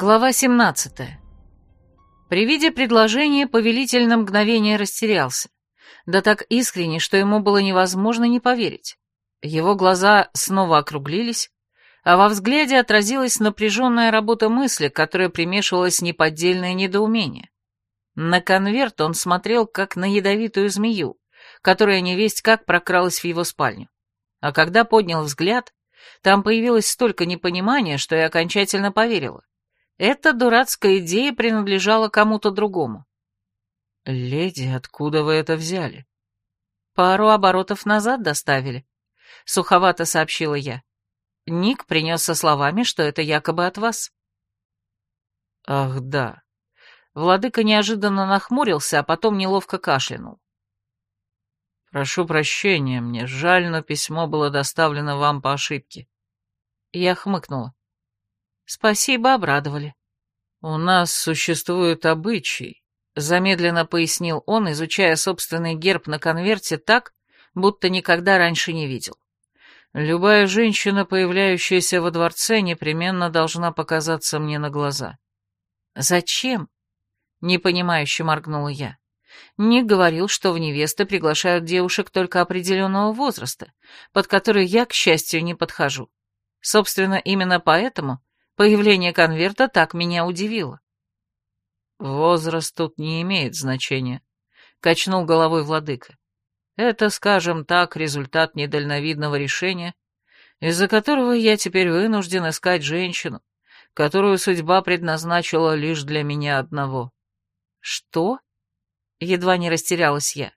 Глава 17. При виде предложения повелитель на мгновение растерялся. Да так искренне, что ему было невозможно не поверить. Его глаза снова округлились, а во взгляде отразилась напряженная работа мысли, которая примешивалась неподдельное недоумение. На конверт он смотрел, как на ядовитую змею, которая невесть как прокралась в его спальню. А когда поднял взгляд, там появилось столько непонимания, что я окончательно поверила. Эта дурацкая идея принадлежала кому-то другому. «Леди, откуда вы это взяли?» «Пару оборотов назад доставили», — суховато сообщила я. Ник принес со словами, что это якобы от вас. «Ах, да». Владыка неожиданно нахмурился, а потом неловко кашлянул. «Прошу прощения, мне жаль, но письмо было доставлено вам по ошибке». Я хмыкнула. Спасибо, обрадовали. У нас существует обычай, замедленно пояснил он, изучая собственный герб на конверте так, будто никогда раньше не видел. Любая женщина, появляющаяся во дворце, непременно должна показаться мне на глаза. Зачем? Непонимающе моргнула я. Ник говорил, что в невесты приглашают девушек только определенного возраста, под который я, к счастью, не подхожу. Собственно, именно поэтому Появление конверта так меня удивило. «Возраст тут не имеет значения», — качнул головой владыка. «Это, скажем так, результат недальновидного решения, из-за которого я теперь вынужден искать женщину, которую судьба предназначила лишь для меня одного». «Что?» — едва не растерялась я.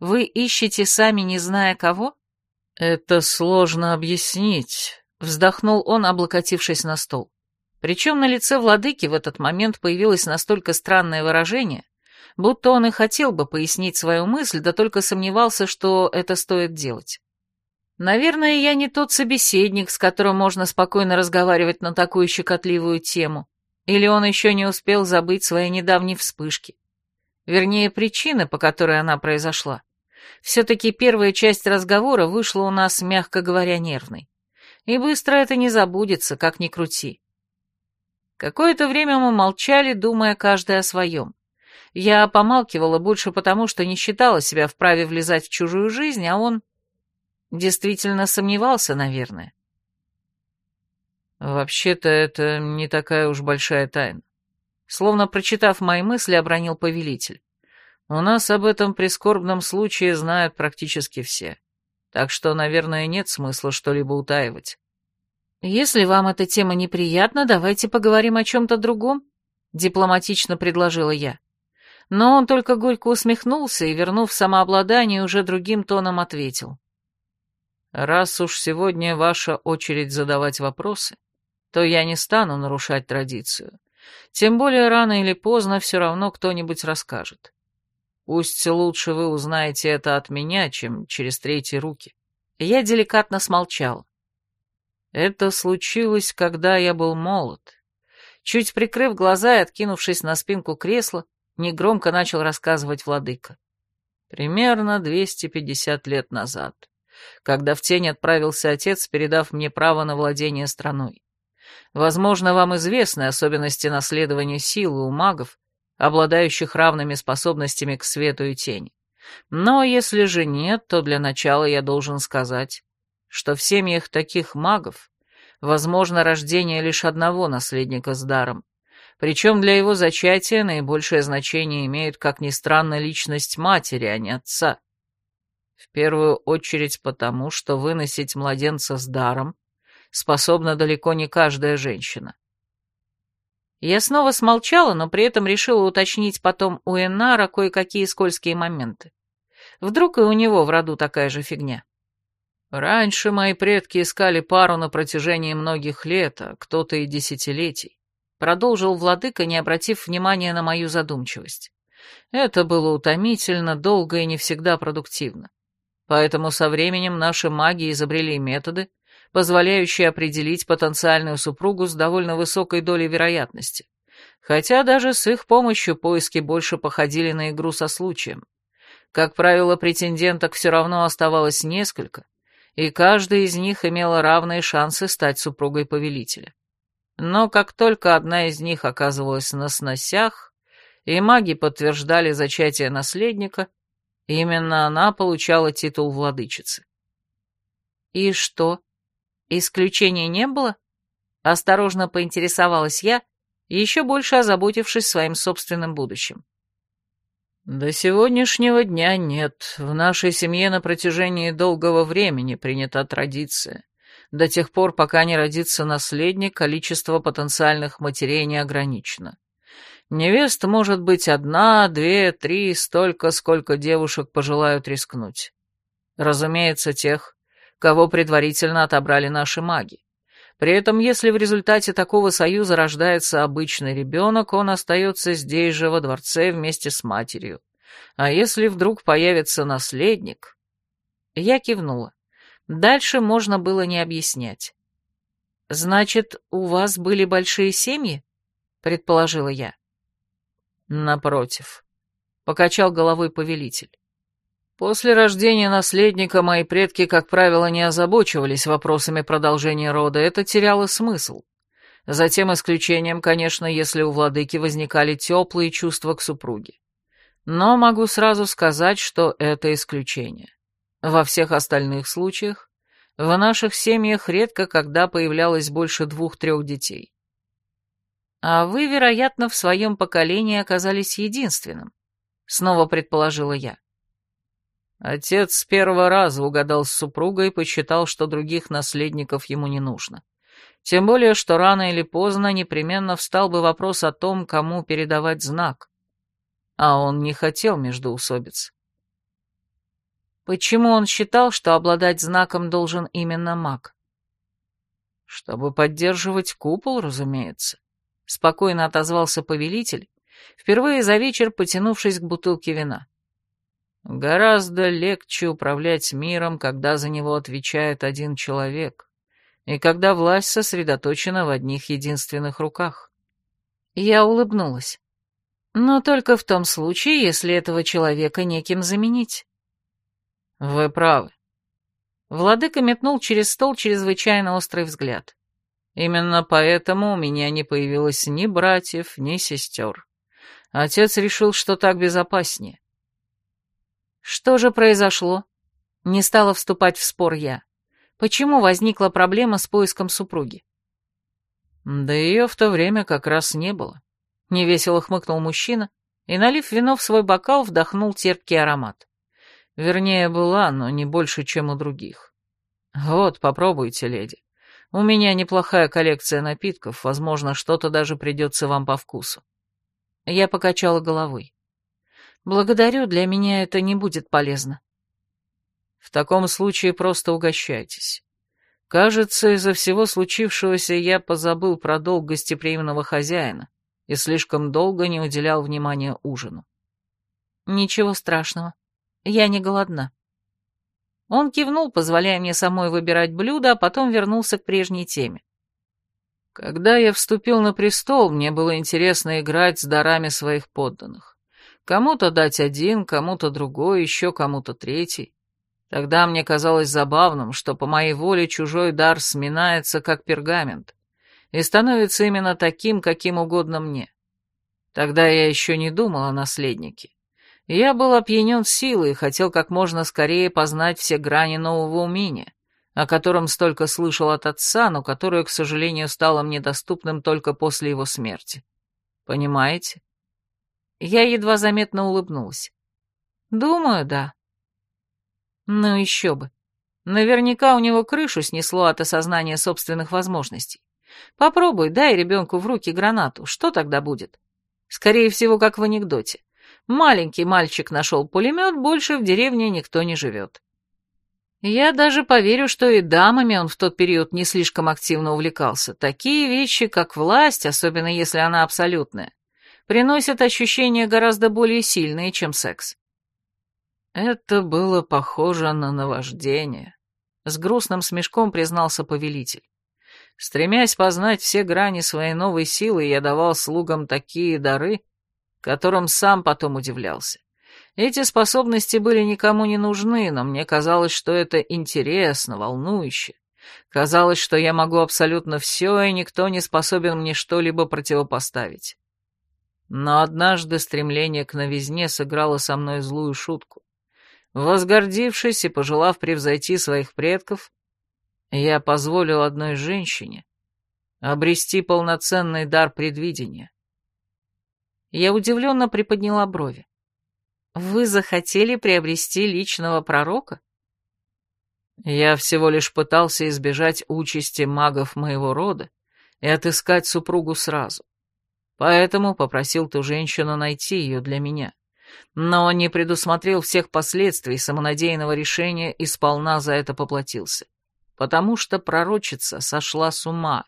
«Вы ищете сами, не зная кого?» «Это сложно объяснить», — вздохнул он, облокотившись на стол. Причем на лице владыки в этот момент появилось настолько странное выражение, будто он и хотел бы пояснить свою мысль, да только сомневался, что это стоит делать. Наверное, я не тот собеседник, с которым можно спокойно разговаривать на такую щекотливую тему, или он еще не успел забыть свои недавние вспышки. Вернее, причины, по которой она произошла. Все-таки первая часть разговора вышла у нас, мягко говоря, нервной. И быстро это не забудется, как ни крути. Какое-то время мы молчали, думая каждый о своем. Я помалкивала больше потому, что не считала себя вправе влезать в чужую жизнь, а он действительно сомневался, наверное. «Вообще-то это не такая уж большая тайна», словно прочитав мои мысли, обронил повелитель. «У нас об этом прискорбном случае знают практически все, так что, наверное, нет смысла что-либо утаивать». «Если вам эта тема неприятна, давайте поговорим о чем-то другом», — дипломатично предложила я. Но он только горько усмехнулся и, вернув самообладание, уже другим тоном ответил. «Раз уж сегодня ваша очередь задавать вопросы, то я не стану нарушать традицию. Тем более рано или поздно все равно кто-нибудь расскажет. Пусть лучше вы узнаете это от меня, чем через третьи руки». Я деликатно смолчал. Это случилось, когда я был молод. Чуть прикрыв глаза и откинувшись на спинку кресла, негромко начал рассказывать владыка. Примерно 250 лет назад, когда в тень отправился отец, передав мне право на владение страной. Возможно, вам известны особенности наследования силы у магов, обладающих равными способностями к свету и тени. Но если же нет, то для начала я должен сказать, что в семьях таких магов возможно рождение лишь одного наследника с даром, причем для его зачатия наибольшее значение имеет, как ни странно, личность матери, а не отца. В первую очередь потому, что выносить младенца с даром способна далеко не каждая женщина. Я снова смолчала, но при этом решила уточнить потом у Энара кое-какие скользкие моменты. Вдруг и у него в роду такая же фигня. Раньше мои предки искали пару на протяжении многих лет, а кто-то и десятилетий. Продолжил владыка, не обратив внимания на мою задумчивость. Это было утомительно, долго и не всегда продуктивно. Поэтому со временем наши маги изобрели методы, позволяющие определить потенциальную супругу с довольно высокой долей вероятности. Хотя даже с их помощью поиски больше походили на игру со случаем. Как правило, претенденток все равно оставалось несколько, и каждая из них имела равные шансы стать супругой повелителя. Но как только одна из них оказывалась на сносях, и маги подтверждали зачатие наследника, именно она получала титул владычицы. «И что, исключений не было?» Осторожно поинтересовалась я, еще больше озаботившись своим собственным будущим. «До сегодняшнего дня нет. В нашей семье на протяжении долгого времени принята традиция. До тех пор, пока не родится наследник, количество потенциальных матерей не ограничено. Невест может быть одна, две, три, столько, сколько девушек пожелают рискнуть. Разумеется, тех, кого предварительно отобрали наши маги. При этом, если в результате такого союза рождается обычный ребенок, он остается здесь же, во дворце, вместе с матерью. А если вдруг появится наследник... Я кивнула. Дальше можно было не объяснять. «Значит, у вас были большие семьи?» — предположила я. «Напротив», — покачал головой повелитель. После рождения наследника мои предки, как правило, не озабочивались вопросами продолжения рода, это теряло смысл. Затем исключением, конечно, если у владыки возникали теплые чувства к супруге. Но могу сразу сказать, что это исключение. Во всех остальных случаях в наших семьях редко когда появлялось больше двух-трех детей. А вы, вероятно, в своем поколении оказались единственным, снова предположила я. Отец с первого раза угадал с супругой и посчитал, что других наследников ему не нужно. Тем более, что рано или поздно непременно встал бы вопрос о том, кому передавать знак. А он не хотел междоусобиц. Почему он считал, что обладать знаком должен именно маг? Чтобы поддерживать купол, разумеется. Спокойно отозвался повелитель, впервые за вечер потянувшись к бутылке вина. Гораздо легче управлять миром, когда за него отвечает один человек, и когда власть сосредоточена в одних единственных руках. Я улыбнулась. Но только в том случае, если этого человека неким заменить. Вы правы. Владыка метнул через стол чрезвычайно острый взгляд. Именно поэтому у меня не появилось ни братьев, ни сестер. Отец решил, что так безопаснее. Что же произошло? Не стала вступать в спор я. Почему возникла проблема с поиском супруги? Да ее в то время как раз не было. Невесело хмыкнул мужчина и, налив вино в свой бокал, вдохнул терпкий аромат. Вернее, была, но не больше, чем у других. Вот, попробуйте, леди. У меня неплохая коллекция напитков, возможно, что-то даже придется вам по вкусу. Я покачала головой. Благодарю, для меня это не будет полезно. В таком случае просто угощайтесь. Кажется, из-за всего случившегося я позабыл про долг гостеприимного хозяина и слишком долго не уделял внимания ужину. Ничего страшного, я не голодна. Он кивнул, позволяя мне самой выбирать блюда, а потом вернулся к прежней теме. Когда я вступил на престол, мне было интересно играть с дарами своих подданных. Кому-то дать один, кому-то другой, еще кому-то третий. Тогда мне казалось забавным, что по моей воле чужой дар сминается, как пергамент, и становится именно таким, каким угодно мне. Тогда я еще не думал о наследнике. Я был опьянен силой и хотел как можно скорее познать все грани нового умения, о котором столько слышал от отца, но которое, к сожалению, стало мне доступным только после его смерти. Понимаете? Я едва заметно улыбнулась. Думаю, да. Ну еще бы. Наверняка у него крышу снесло от осознания собственных возможностей. Попробуй, дай ребенку в руки гранату, что тогда будет? Скорее всего, как в анекдоте. Маленький мальчик нашел пулемет, больше в деревне никто не живет. Я даже поверю, что и дамами он в тот период не слишком активно увлекался. Такие вещи, как власть, особенно если она абсолютная, приносят ощущения гораздо более сильные, чем секс. Это было похоже на наваждение, с грустным смешком признался повелитель. Стремясь познать все грани своей новой силы, я давал слугам такие дары, которым сам потом удивлялся. Эти способности были никому не нужны, но мне казалось, что это интересно, волнующе, Казалось, что я могу абсолютно все, и никто не способен мне что-либо противопоставить. Но однажды стремление к новизне сыграло со мной злую шутку. Возгордившись и пожелав превзойти своих предков, я позволил одной женщине обрести полноценный дар предвидения. Я удивленно приподняла брови. «Вы захотели приобрести личного пророка?» Я всего лишь пытался избежать участи магов моего рода и отыскать супругу сразу. Поэтому попросил ту женщину найти ее для меня. Но не предусмотрел всех последствий самонадеянного решения и сполна за это поплатился. Потому что пророчица сошла с ума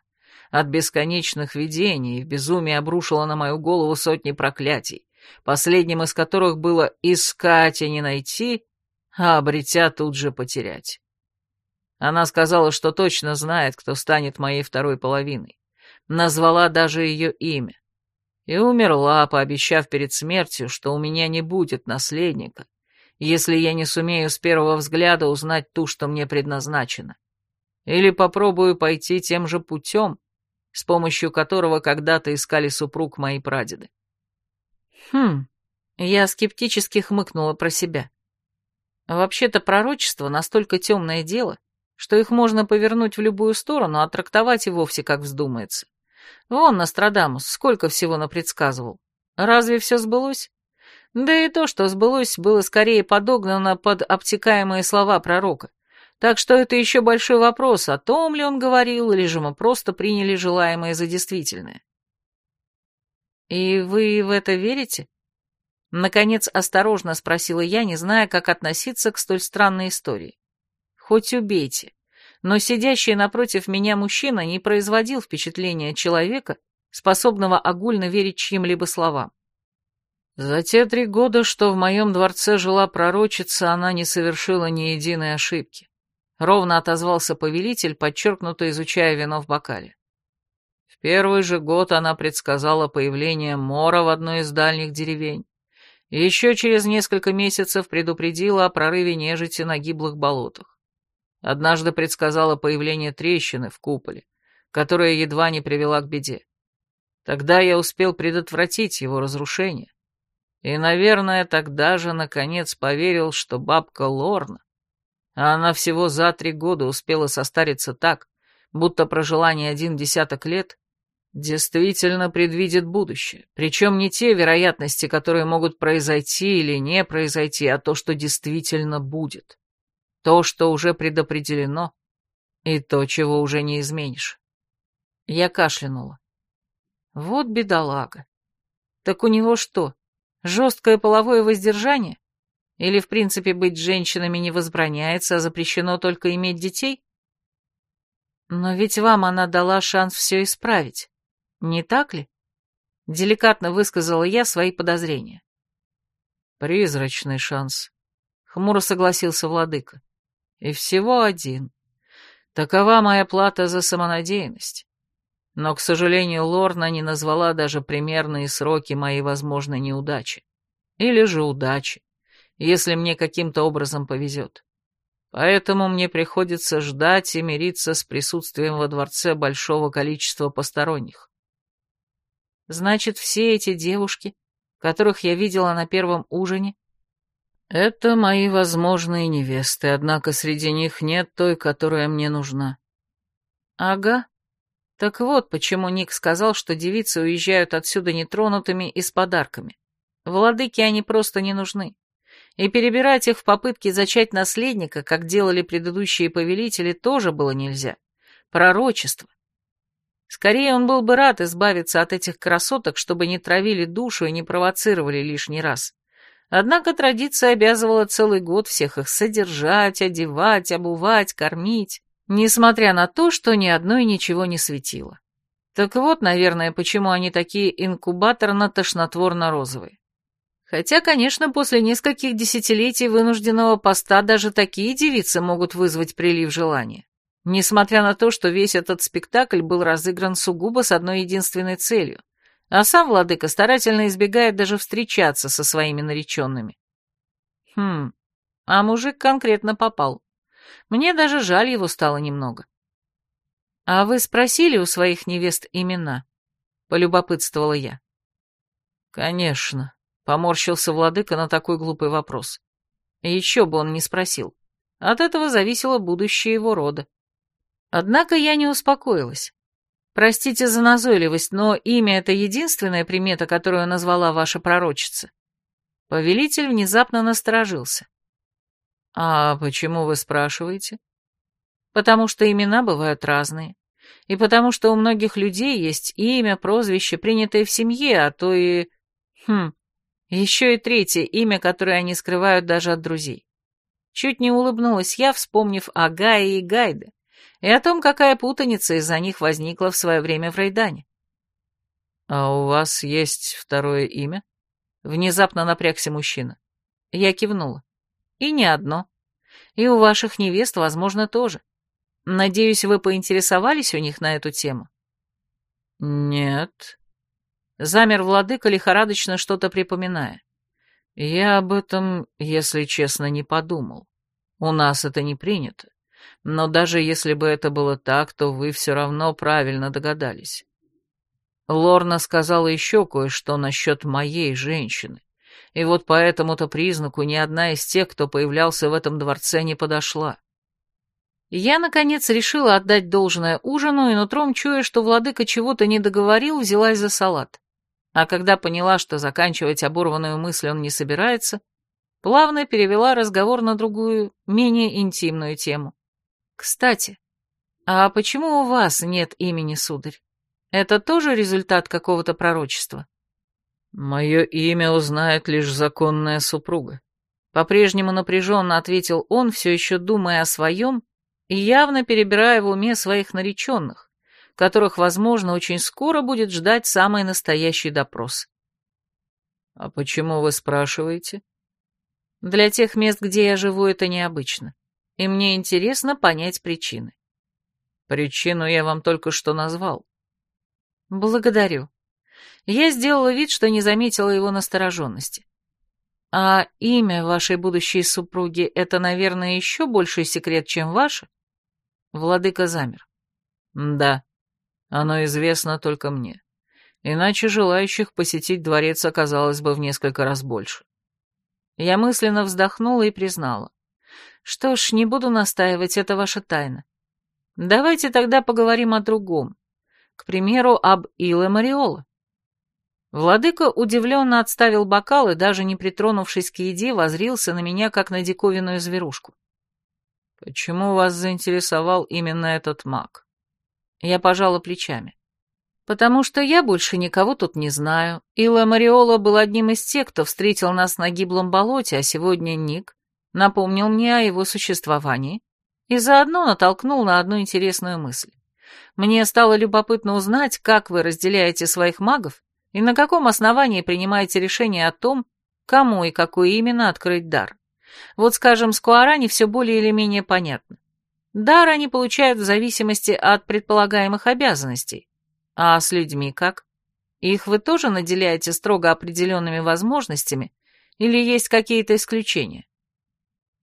от бесконечных видений в безумии обрушила на мою голову сотни проклятий, последним из которых было «искать и не найти», а обретя тут же потерять. Она сказала, что точно знает, кто станет моей второй половиной. Назвала даже ее имя. И умерла, пообещав перед смертью, что у меня не будет наследника, если я не сумею с первого взгляда узнать ту, что мне предназначено. Или попробую пойти тем же путем, с помощью которого когда-то искали супруг мои прадеды. Хм, я скептически хмыкнула про себя. Вообще-то пророчество настолько темное дело, что их можно повернуть в любую сторону, а трактовать и вовсе как вздумается. Вон Нострадамус сколько всего напредсказывал. Разве все сбылось? Да и то, что сбылось, было скорее подогнано под обтекаемые слова пророка. Так что это еще большой вопрос, о том ли он говорил, или же мы просто приняли желаемое за действительное. «И вы в это верите?» Наконец осторожно спросила я, не зная, как относиться к столь странной истории. «Хоть убейте, но сидящий напротив меня мужчина не производил впечатления человека, способного огульно верить чьим-либо словам. За те три года, что в моем дворце жила пророчица, она не совершила ни единой ошибки. Ровно отозвался повелитель, подчеркнуто изучая вино в бокале. В первый же год она предсказала появление мора в одной из дальних деревень. Еще через несколько месяцев предупредила о прорыве нежити на гиблых болотах. Однажды предсказала появление трещины в куполе, которая едва не привела к беде. Тогда я успел предотвратить его разрушение. И, наверное, тогда же, наконец, поверил, что бабка Лорна а она всего за три года успела состариться так, будто прожила не один десяток лет, действительно предвидит будущее. Причем не те вероятности, которые могут произойти или не произойти, а то, что действительно будет. То, что уже предопределено, и то, чего уже не изменишь. Я кашлянула. Вот бедолага. Так у него что, жесткое половое воздержание? Или, в принципе, быть женщинами не возбраняется, а запрещено только иметь детей? Но ведь вам она дала шанс все исправить, не так ли? Деликатно высказала я свои подозрения. Призрачный шанс, хмуро согласился владыка. И всего один. Такова моя плата за самонадеянность. Но, к сожалению, Лорна не назвала даже примерные сроки моей возможной неудачи. Или же удачи если мне каким-то образом повезет. Поэтому мне приходится ждать и мириться с присутствием во дворце большого количества посторонних. Значит, все эти девушки, которых я видела на первом ужине, это мои возможные невесты, однако среди них нет той, которая мне нужна. Ага. Так вот, почему Ник сказал, что девицы уезжают отсюда нетронутыми и с подарками. Владыке они просто не нужны и перебирать их в попытке зачать наследника, как делали предыдущие повелители, тоже было нельзя. Пророчество. Скорее, он был бы рад избавиться от этих красоток, чтобы не травили душу и не провоцировали лишний раз. Однако традиция обязывала целый год всех их содержать, одевать, обувать, кормить, несмотря на то, что ни одной ничего не светило. Так вот, наверное, почему они такие инкубаторно-тошнотворно-розовые. Хотя, конечно, после нескольких десятилетий вынужденного поста даже такие девицы могут вызвать прилив желания. Несмотря на то, что весь этот спектакль был разыгран сугубо с одной единственной целью, а сам владыка старательно избегает даже встречаться со своими нареченными. Хм, а мужик конкретно попал. Мне даже жаль его стало немного. «А вы спросили у своих невест имена?» — полюбопытствовала я. «Конечно», — поморщился владыка на такой глупый вопрос. Еще бы он не спросил. От этого зависело будущее его рода. Однако я не успокоилась. Простите за назойливость, но имя — это единственная примета, которую назвала ваша пророчица. Повелитель внезапно насторожился. «А почему вы спрашиваете?» потому что имена бывают разные, и потому что у многих людей есть имя, прозвище, принятое в семье, а то и... Хм, еще и третье имя, которое они скрывают даже от друзей. Чуть не улыбнулась я, вспомнив о Гае и Гайде, и о том, какая путаница из-за них возникла в свое время в Рейдане. «А у вас есть второе имя?» Внезапно напрягся мужчина. Я кивнула. «И не одно. И у ваших невест, возможно, тоже. Надеюсь, вы поинтересовались у них на эту тему? Нет. Замер владыка, лихорадочно что-то припоминая. Я об этом, если честно, не подумал. У нас это не принято. Но даже если бы это было так, то вы все равно правильно догадались. Лорна сказала еще кое-что насчет моей женщины. И вот по этому-то признаку ни одна из тех, кто появлялся в этом дворце, не подошла. Я, наконец, решила отдать должное ужину, и нутром чуя, что владыка чего-то не договорил, взялась за салат. А когда поняла, что заканчивать оборванную мысль он не собирается, плавно перевела разговор на другую, менее интимную тему. «Кстати, а почему у вас нет имени, сударь? Это тоже результат какого-то пророчества?» «Мое имя узнает лишь законная супруга», — по-прежнему напряженно ответил он, все еще думая о своем, и явно перебирая в уме своих нареченных, которых, возможно, очень скоро будет ждать самый настоящий допрос. «А почему вы спрашиваете?» «Для тех мест, где я живу, это необычно, и мне интересно понять причины». «Причину я вам только что назвал». «Благодарю. Я сделала вид, что не заметила его настороженности. А имя вашей будущей супруги — это, наверное, еще больший секрет, чем ваше?» Владыка замер. Да, оно известно только мне. Иначе желающих посетить дворец оказалось бы в несколько раз больше. Я мысленно вздохнула и признала. Что ж, не буду настаивать, это ваша тайна. Давайте тогда поговорим о другом. К примеру, об Иле Мариола. Владыка удивленно отставил бокал и, даже не притронувшись к еде, возрился на меня, как на диковинную зверушку. Почему вас заинтересовал именно этот маг? Я пожала плечами. Потому что я больше никого тут не знаю. Илла Мариола был одним из тех, кто встретил нас на гиблом болоте, а сегодня Ник напомнил мне о его существовании и заодно натолкнул на одну интересную мысль. Мне стало любопытно узнать, как вы разделяете своих магов и на каком основании принимаете решение о том, кому и какой именно открыть дар. Вот, скажем, с Куарани все более или менее понятно. Дар они получают в зависимости от предполагаемых обязанностей. А с людьми как? Их вы тоже наделяете строго определенными возможностями или есть какие-то исключения?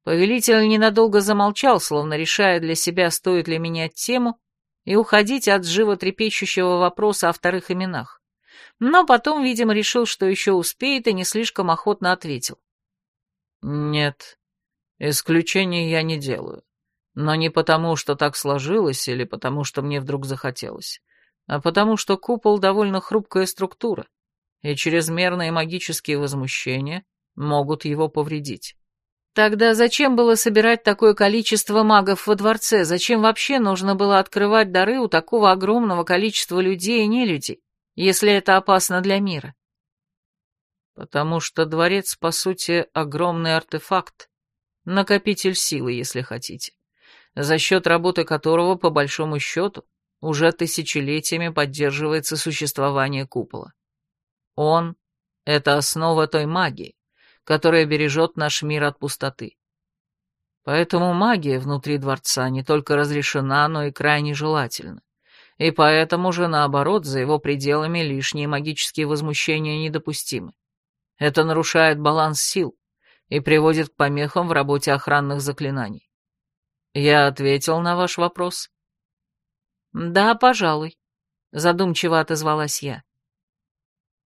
Повелитель ненадолго замолчал, словно решая для себя, стоит ли менять тему и уходить от животрепещущего вопроса о вторых именах. Но потом, видимо, решил, что еще успеет, и не слишком охотно ответил. Нет, исключений я не делаю. Но не потому, что так сложилось, или потому, что мне вдруг захотелось, а потому, что купол довольно хрупкая структура, и чрезмерные магические возмущения могут его повредить. Тогда зачем было собирать такое количество магов во дворце? Зачем вообще нужно было открывать дары у такого огромного количества людей и нелюдей, если это опасно для мира? Потому что дворец, по сути, огромный артефакт, накопитель силы, если хотите, за счет работы которого, по большому счету, уже тысячелетиями поддерживается существование купола. Он — это основа той магии, которая бережет наш мир от пустоты. Поэтому магия внутри дворца не только разрешена, но и крайне желательна. И поэтому же, наоборот, за его пределами лишние магические возмущения недопустимы. Это нарушает баланс сил и приводит к помехам в работе охранных заклинаний. Я ответил на ваш вопрос. Да, пожалуй, задумчиво отозвалась я.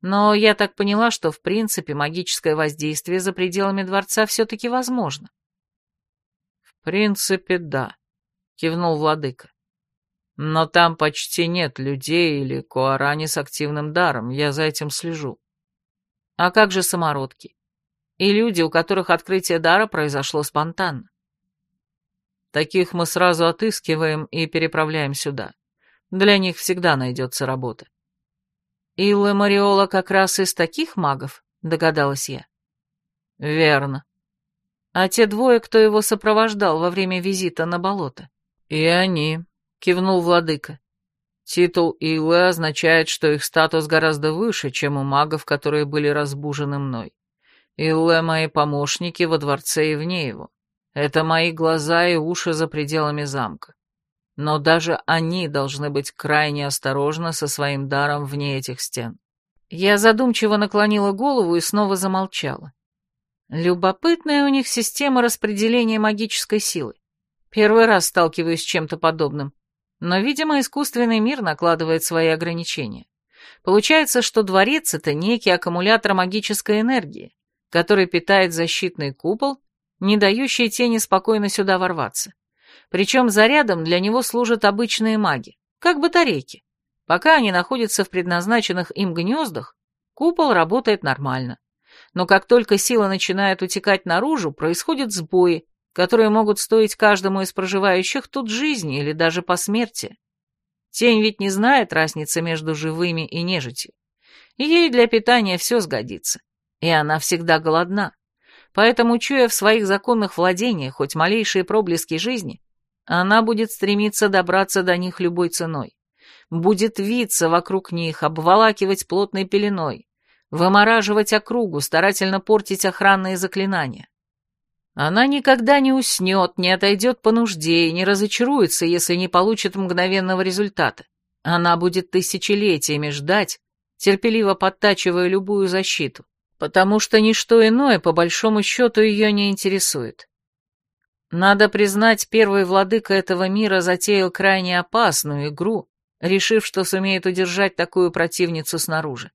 Но я так поняла, что в принципе магическое воздействие за пределами дворца все-таки возможно. В принципе, да, кивнул владыка. Но там почти нет людей или куарани с активным даром, я за этим слежу. А как же самородки? И люди, у которых открытие дара произошло спонтанно? Таких мы сразу отыскиваем и переправляем сюда. Для них всегда найдется работа. Илла Мариола как раз из таких магов, догадалась я. Верно. А те двое, кто его сопровождал во время визита на болото? И они, — кивнул владыка. «Титул Илы означает, что их статус гораздо выше, чем у магов, которые были разбужены мной. Илле — мои помощники во дворце и вне его. Это мои глаза и уши за пределами замка. Но даже они должны быть крайне осторожны со своим даром вне этих стен». Я задумчиво наклонила голову и снова замолчала. Любопытная у них система распределения магической силы. Первый раз сталкиваюсь с чем-то подобным. Но, видимо, искусственный мир накладывает свои ограничения. Получается, что дворец — это некий аккумулятор магической энергии, который питает защитный купол, не дающий тени спокойно сюда ворваться. Причем зарядом для него служат обычные маги, как батарейки. Пока они находятся в предназначенных им гнездах, купол работает нормально. Но как только сила начинает утекать наружу, происходят сбои, которые могут стоить каждому из проживающих тут жизни или даже посмертия. Тень ведь не знает разницы между живыми и нежитью. Ей для питания все сгодится, и она всегда голодна. Поэтому, чуя в своих законных владениях хоть малейшие проблески жизни, она будет стремиться добраться до них любой ценой. Будет виться вокруг них, обволакивать плотной пеленой, вымораживать округу, старательно портить охранные заклинания. Она никогда не уснет, не отойдет по нужде и не разочаруется, если не получит мгновенного результата. Она будет тысячелетиями ждать, терпеливо подтачивая любую защиту, потому что ничто иное, по большому счету, ее не интересует. Надо признать, первый владыка этого мира затеял крайне опасную игру, решив, что сумеет удержать такую противницу снаружи.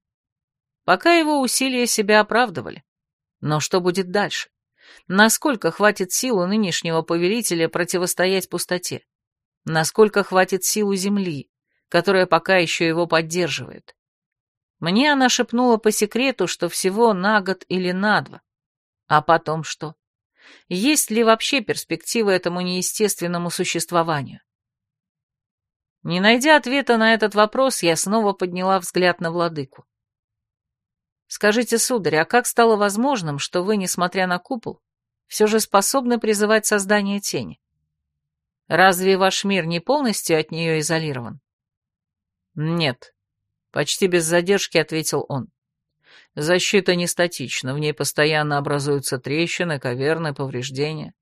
Пока его усилия себя оправдывали. Но что будет дальше? Насколько хватит сил у нынешнего повелителя противостоять пустоте? Насколько хватит сил у Земли, которая пока еще его поддерживает? Мне она шепнула по секрету, что всего на год или на два. А потом что? Есть ли вообще перспектива этому неестественному существованию? Не найдя ответа на этот вопрос, я снова подняла взгляд на владыку. Скажите, сударь, а как стало возможным, что вы, несмотря на купол, все же способны призывать создание тени? Разве ваш мир не полностью от нее изолирован? Нет. Почти без задержки ответил он. Защита не статична, в ней постоянно образуются трещины, каверны, повреждения.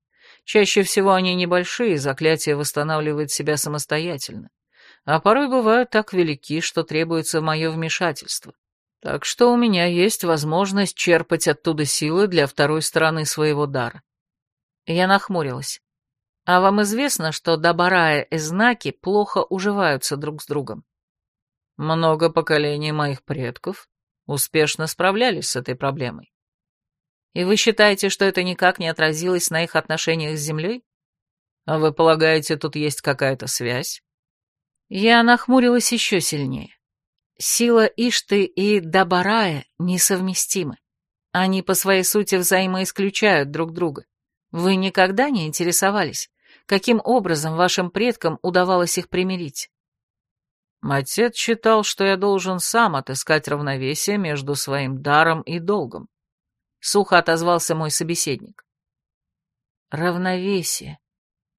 Чаще всего они небольшие, заклятие восстанавливает себя самостоятельно. А порой бывают так велики, что требуется мое вмешательство. Так что у меня есть возможность черпать оттуда силы для второй стороны своего дара. Я нахмурилась. А вам известно, что Добарая и знаки плохо уживаются друг с другом? Много поколений моих предков успешно справлялись с этой проблемой. И вы считаете, что это никак не отразилось на их отношениях с Землей? А вы полагаете, тут есть какая-то связь? Я нахмурилась еще сильнее. Сила Ишты и Дабарая несовместимы. Они по своей сути взаимоисключают друг друга. Вы никогда не интересовались, каким образом вашим предкам удавалось их примирить? Отец считал, что я должен сам отыскать равновесие между своим даром и долгом. Сухо отозвался мой собеседник. Равновесие.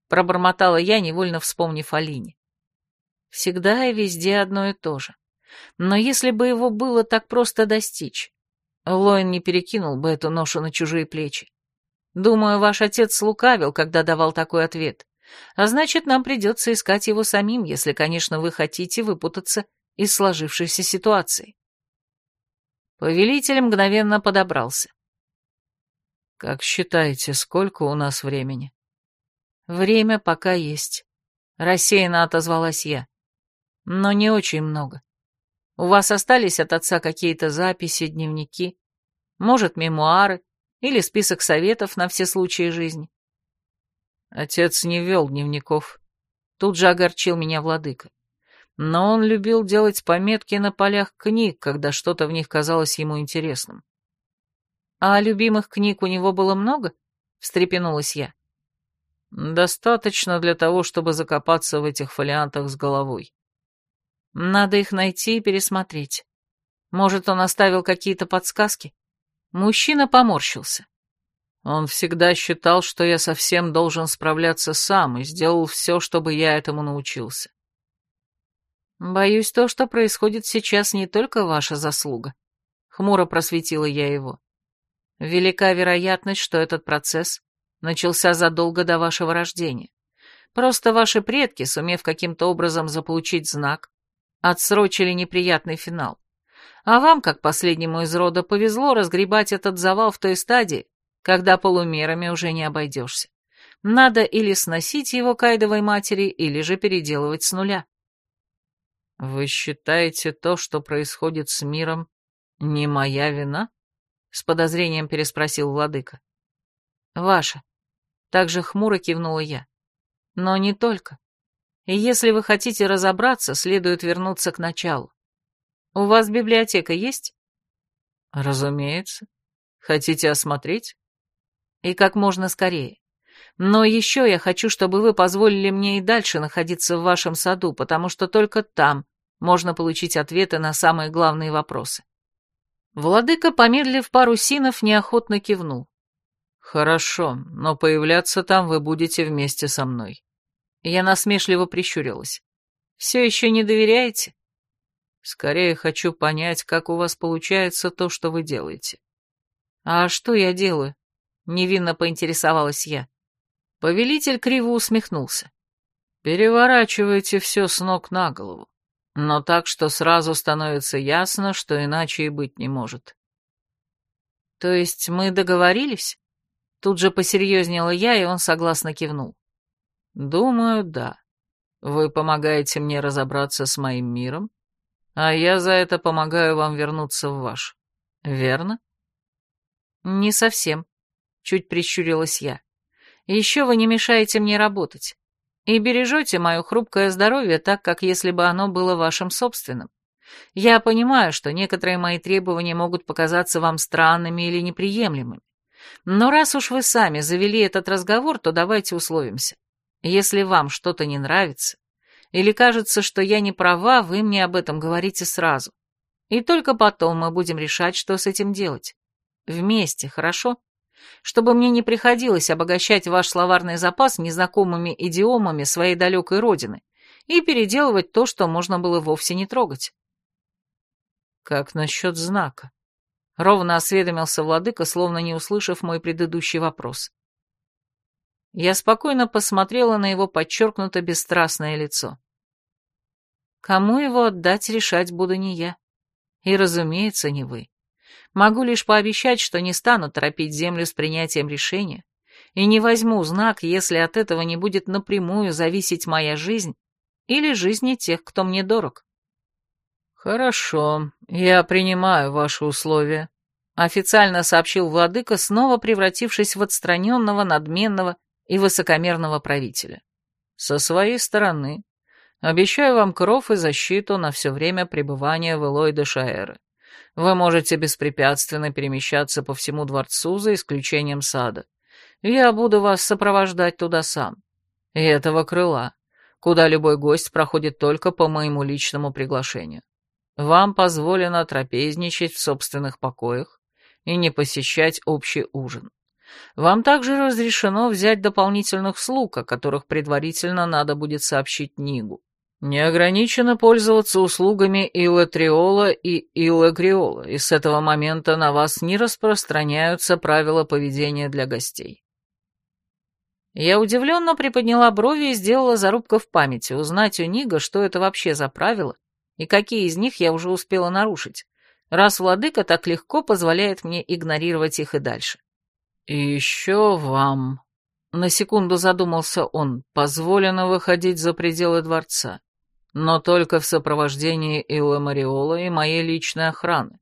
Пробормотала я, невольно вспомнив о Лине. Всегда и везде одно и то же. Но если бы его было так просто достичь, Лоин не перекинул бы эту ношу на чужие плечи. Думаю, ваш отец слукавил, когда давал такой ответ. А значит, нам придется искать его самим, если, конечно, вы хотите выпутаться из сложившейся ситуации. Повелитель мгновенно подобрался. «Как считаете, сколько у нас времени?» «Время пока есть», — рассеянно отозвалась я. но не очень много. У вас остались от отца какие-то записи, дневники, может, мемуары или список советов на все случаи жизни? Отец не вел дневников. Тут же огорчил меня владыка. Но он любил делать пометки на полях книг, когда что-то в них казалось ему интересным. «А любимых книг у него было много?» — встрепенулась я. «Достаточно для того, чтобы закопаться в этих фолиантах с головой. Надо их найти и пересмотреть. Может, он оставил какие-то подсказки?» Мужчина поморщился. Он всегда считал, что я совсем должен справляться сам, и сделал все, чтобы я этому научился. Боюсь, то, что происходит сейчас, не только ваша заслуга. Хмуро просветила я его. Велика вероятность, что этот процесс начался задолго до вашего рождения. Просто ваши предки, сумев каким-то образом заполучить знак, отсрочили неприятный финал. А вам, как последнему из рода, повезло разгребать этот завал в той стадии, когда полумерами уже не обойдешься. Надо или сносить его кайдовой матери, или же переделывать с нуля. «Вы считаете то, что происходит с миром, не моя вина?» — с подозрением переспросил владыка. «Ваша». Также хмуро кивнула я. «Но не только. И если вы хотите разобраться, следует вернуться к началу. У вас библиотека есть?» «Разумеется. Хотите осмотреть?» «И как можно скорее. Но еще я хочу, чтобы вы позволили мне и дальше находиться в вашем саду, потому что только там можно получить ответы на самые главные вопросы. Владыка, помедлив пару синов, неохотно кивнул. «Хорошо, но появляться там вы будете вместе со мной». Я насмешливо прищурилась. «Все еще не доверяете?» «Скорее хочу понять, как у вас получается то, что вы делаете». «А что я делаю?» — невинно поинтересовалась я. Повелитель криво усмехнулся. «Переворачиваете все с ног на голову но так, что сразу становится ясно, что иначе и быть не может. То есть мы договорились? Тут же посерьезнела я, и он согласно кивнул. Думаю, да. Вы помогаете мне разобраться с моим миром, а я за это помогаю вам вернуться в ваш. Верно? Не совсем, чуть прищурилась я. Еще вы не мешаете мне работать и бережете мое хрупкое здоровье так, как если бы оно было вашим собственным. Я понимаю, что некоторые мои требования могут показаться вам странными или неприемлемыми. Но раз уж вы сами завели этот разговор, то давайте условимся. Если вам что-то не нравится, или кажется, что я не права, вы мне об этом говорите сразу. И только потом мы будем решать, что с этим делать. Вместе, хорошо? Чтобы мне не приходилось обогащать ваш словарный запас незнакомыми идиомами своей далекой родины и переделывать то, что можно было вовсе не трогать. Как насчет знака? Ровно осведомился владыка, словно не услышав мой предыдущий вопрос. Я спокойно посмотрела на его подчеркнуто бесстрастное лицо. Кому его отдать, решать буду не я. И, разумеется, не вы. Могу лишь пообещать, что не стану торопить Землю с принятием решения и не возьму знак, если от этого не будет напрямую зависеть моя жизнь или жизни тех, кто мне дорог. «Хорошо, я принимаю ваши условия», — официально сообщил владыка, снова превратившись в отстраненного, надменного и высокомерного правителя. «Со своей стороны обещаю вам кров и защиту на все время пребывания в Элой Шаэры. Вы можете беспрепятственно перемещаться по всему дворцу, за исключением сада. Я буду вас сопровождать туда сам. И этого крыла, куда любой гость проходит только по моему личному приглашению. Вам позволено трапезничать в собственных покоях и не посещать общий ужин. Вам также разрешено взять дополнительных слуг, о которых предварительно надо будет сообщить Нигу. Не ограничено пользоваться услугами Илотриола и Илогриола, и с этого момента на вас не распространяются правила поведения для гостей. Я удивленно приподняла брови и сделала зарубку в памяти, узнать у Нига, что это вообще за правила, и какие из них я уже успела нарушить, раз владыка так легко позволяет мне игнорировать их и дальше. «И еще вам...» — на секунду задумался он, — позволено выходить за пределы дворца. Но только в сопровождении Илла Мариола и моей личной охраны,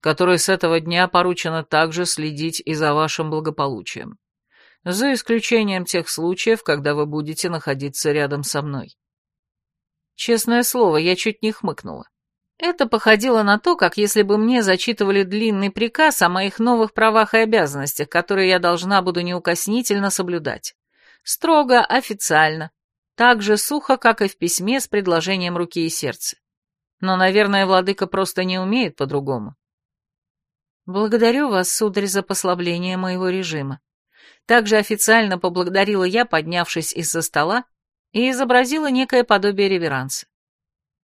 которой с этого дня поручено также следить и за вашим благополучием, за исключением тех случаев, когда вы будете находиться рядом со мной. Честное слово, я чуть не хмыкнула. Это походило на то, как если бы мне зачитывали длинный приказ о моих новых правах и обязанностях, которые я должна буду неукоснительно соблюдать. Строго, официально, так же сухо, как и в письме с предложением руки и сердца. Но, наверное, владыка просто не умеет по-другому. Благодарю вас, сударь, за послабление моего режима. Также официально поблагодарила я, поднявшись из-за стола, и изобразила некое подобие реверанса.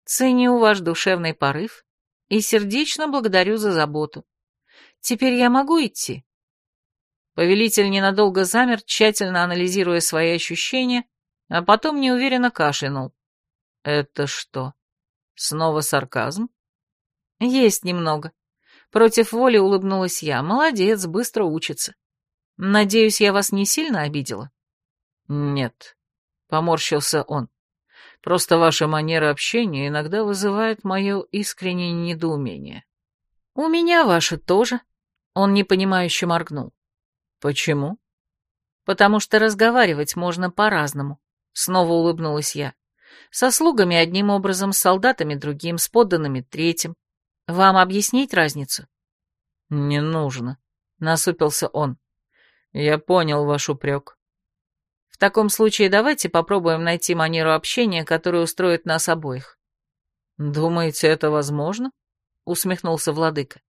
Ценю ваш душевный порыв и сердечно благодарю за заботу. Теперь я могу идти?» Повелитель ненадолго замер, тщательно анализируя свои ощущения, а потом неуверенно кашлянул. «Это что, снова сарказм?» «Есть немного». Против воли улыбнулась я. «Молодец, быстро учится. Надеюсь, я вас не сильно обидела?» «Нет», — поморщился он. «Просто ваша манера общения иногда вызывает мое искреннее недоумение». «У меня ваша тоже», — он непонимающе моргнул. «Почему?» «Потому что разговаривать можно по-разному», — снова улыбнулась я. «Со слугами одним образом, с солдатами другим, с подданными третьим. Вам объяснить разницу?» «Не нужно», — насупился он. «Я понял ваш упрек». «В таком случае давайте попробуем найти манеру общения, которая устроит нас обоих». «Думаете, это возможно?» — усмехнулся владыка.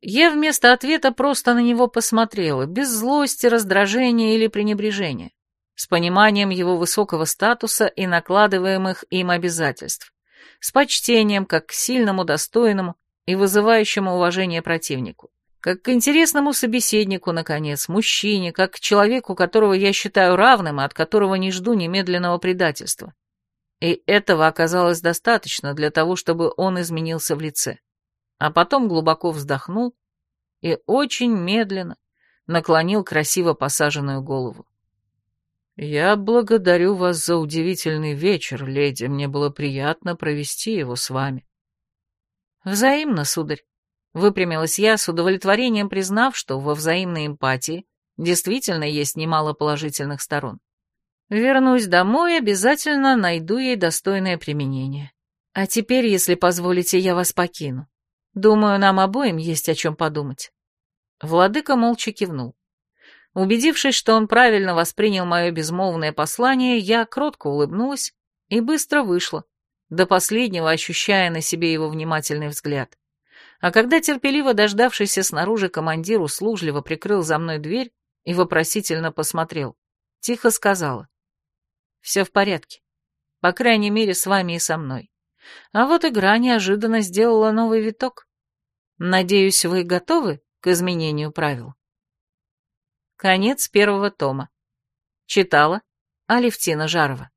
Я вместо ответа просто на него посмотрела, без злости, раздражения или пренебрежения, с пониманием его высокого статуса и накладываемых им обязательств, с почтением как к сильному, достойному и вызывающему уважение противнику, как к интересному собеседнику, наконец, мужчине, как к человеку, которого я считаю равным и от которого не жду немедленного предательства. И этого оказалось достаточно для того, чтобы он изменился в лице а потом глубоко вздохнул и очень медленно наклонил красиво посаженную голову. «Я благодарю вас за удивительный вечер, леди, мне было приятно провести его с вами». «Взаимно, сударь», — выпрямилась я, с удовлетворением признав, что во взаимной эмпатии действительно есть немало положительных сторон. Вернусь домой, обязательно найду ей достойное применение. А теперь, если позволите, я вас покину. Думаю, нам обоим есть о чем подумать». Владыка молча кивнул. Убедившись, что он правильно воспринял мое безмолвное послание, я кротко улыбнулась и быстро вышла, до последнего ощущая на себе его внимательный взгляд. А когда терпеливо дождавшийся снаружи командир услужливо прикрыл за мной дверь и вопросительно посмотрел, тихо сказала. «Все в порядке. По крайней мере, с вами и со мной. А вот игра неожиданно сделала новый виток. Надеюсь, вы готовы к изменению правил? Конец первого тома. Читала Алевтина Жарова.